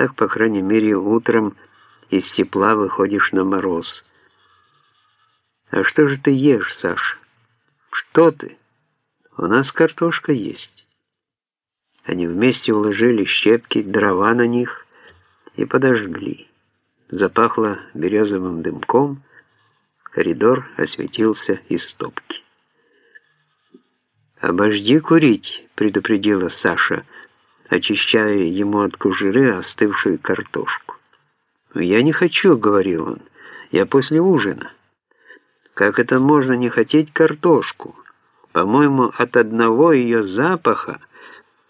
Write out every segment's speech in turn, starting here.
Так, по крайней мере, утром из тепла выходишь на мороз. А что же ты ешь, Саш? Что ты? У нас картошка есть. Они вместе уложили щепки, дрова на них и подожгли. Запахло березовым дымком, коридор осветился из стопки. «Обожди курить», — предупредила Саша, очищая ему от кожуры остывшую картошку. «Я не хочу», — говорил он, — «я после ужина». «Как это можно не хотеть картошку? По-моему, от одного ее запаха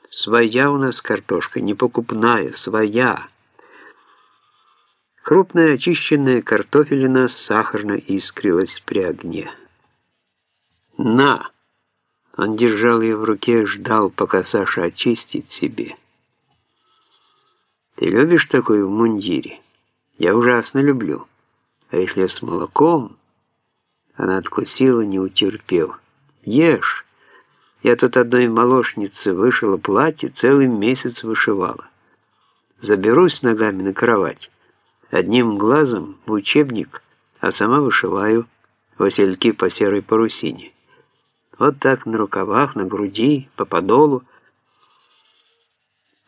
своя у нас картошка, не покупная, своя». Крупная очищенная картофелина сахарно искрилась при огне. «На!» Он держал ее в руке, ждал, пока Саша очистит себе. «Ты любишь такое в мундире?» «Я ужасно люблю. А если с молоком?» Она откусила, не утерпев. «Ешь!» Я тут одной молочнице вышила платье, целый месяц вышивала. Заберусь ногами на кровать, одним глазом в учебник, а сама вышиваю васильки по серой парусине. Вот так на рукавах, на груди, по подолу.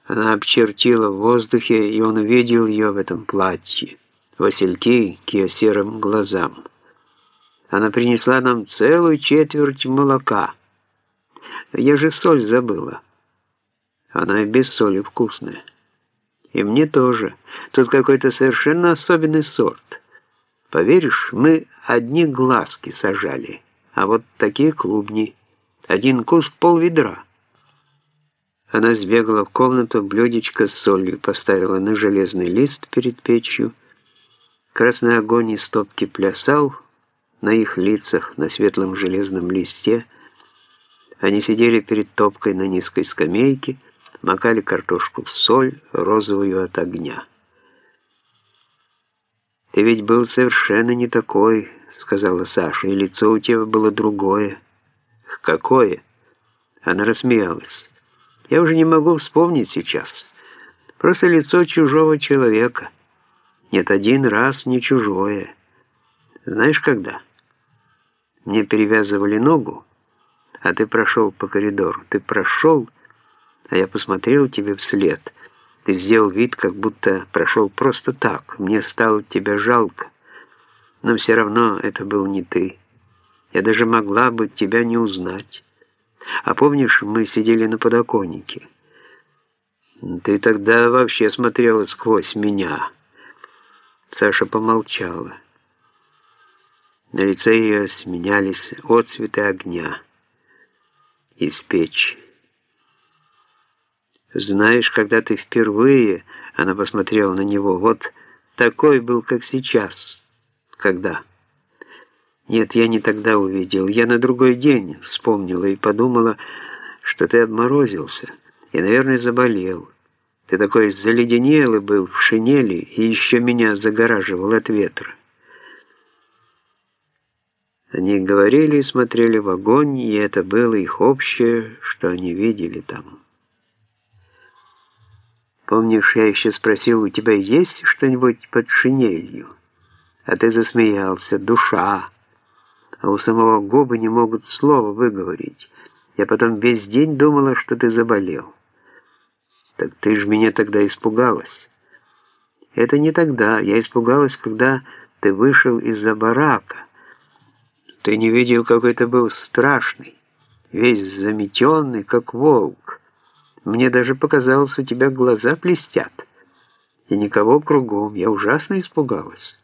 Она обчертила в воздухе, и он увидел ее в этом платье. Васильки к ее серым глазам. Она принесла нам целую четверть молока. Я же соль забыла. Она и без соли вкусная. И мне тоже. Тут какой-то совершенно особенный сорт. Поверишь, мы одни глазки сажали а вот такие клубни. Один куст пол ведра. Она сбегала в комнату, блюдечко с солью поставила на железный лист перед печью. Красный огонь из стопки плясал на их лицах на светлом железном листе. Они сидели перед топкой на низкой скамейке, макали картошку в соль, розовую от огня. «Ты ведь был совершенно не такой», — сказала Саша, — «и лицо у тебя было другое». «Какое?» Она рассмеялась. «Я уже не могу вспомнить сейчас. Просто лицо чужого человека. Нет, один раз не чужое. Знаешь, когда? Мне перевязывали ногу, а ты прошел по коридору. Ты прошел, а я посмотрел тебе вслед. Ты сделал вид, как будто прошел просто так. Мне стало тебя жалко. Но все равно это был не ты. Я даже могла бы тебя не узнать. А помнишь, мы сидели на подоконнике? Ты тогда вообще смотрела сквозь меня. Саша помолчала. На лице ее сменялись отцветы огня из печи. Знаешь, когда ты впервые, она посмотрела на него, вот такой был, как сейчас, когда? Нет, я не тогда увидел. Я на другой день вспомнила и подумала, что ты обморозился и, наверное, заболел. Ты такой заледенелый был в шинели и еще меня загораживал от ветра. Они говорили и смотрели в огонь, и это было их общее, что они видели там. Помнишь, я еще спросил, у тебя есть что-нибудь под шинелью? А ты засмеялся. Душа. А у самого губы не могут слова выговорить. Я потом весь день думала, что ты заболел. Так ты же меня тогда испугалась. Это не тогда. Я испугалась, когда ты вышел из-за барака. Ты не видел, какой ты был страшный, весь заметенный, как волк. Мне даже показалось, у тебя глаза блестят. И никого кругом. Я ужасно испугалась.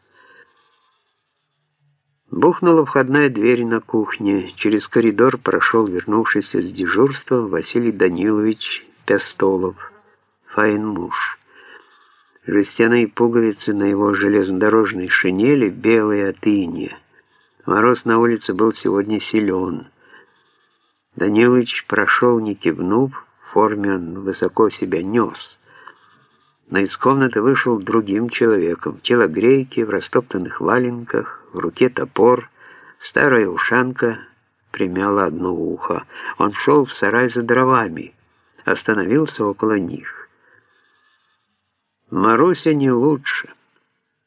Бухнула входная дверь на кухне. Через коридор прошел вернувшийся с дежурства Василий Данилович Пестолов, файн муж. Жестяные пуговицы на его железнодорожной шинели белые от иния. Мороз на улице был сегодня силен. Данилович прошел, не кивнув, в форме он высоко себя нес. Но из комнаты вышел другим человеком, телогрейки в растоптанных валенках, в руке топор, старая ушанка примяла одно ухо. Он шел в сарай за дровами, остановился около них. Маруся не лучше.